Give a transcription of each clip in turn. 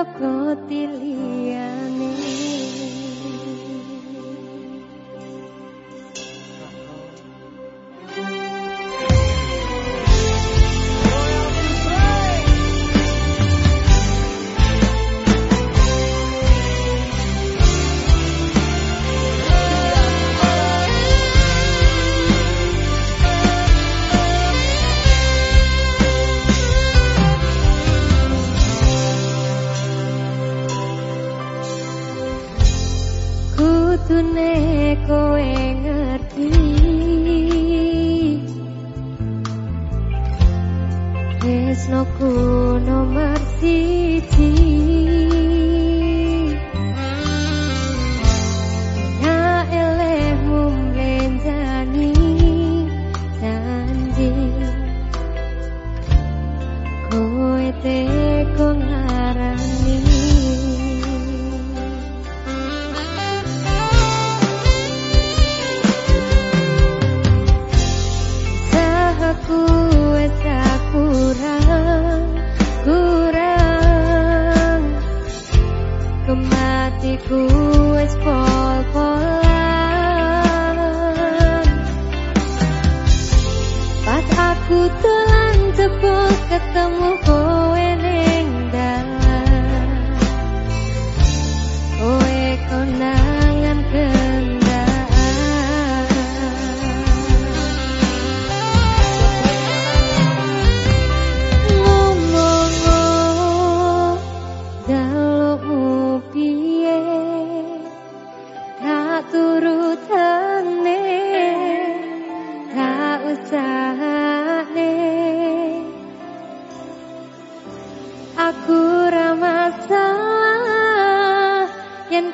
Kau pilih kudune kowe ngerti Tresno ku nomor siji Thank you. Sepul ketemu kok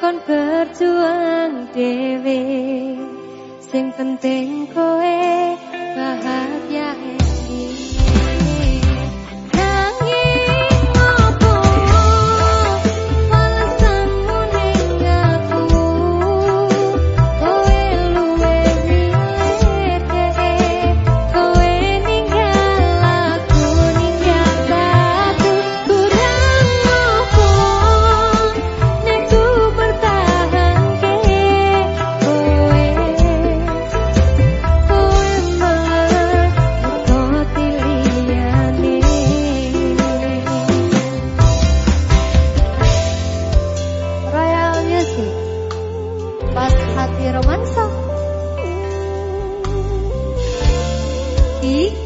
kon berjuang dewe sing penting kowe bahagia hati romansa. Ih.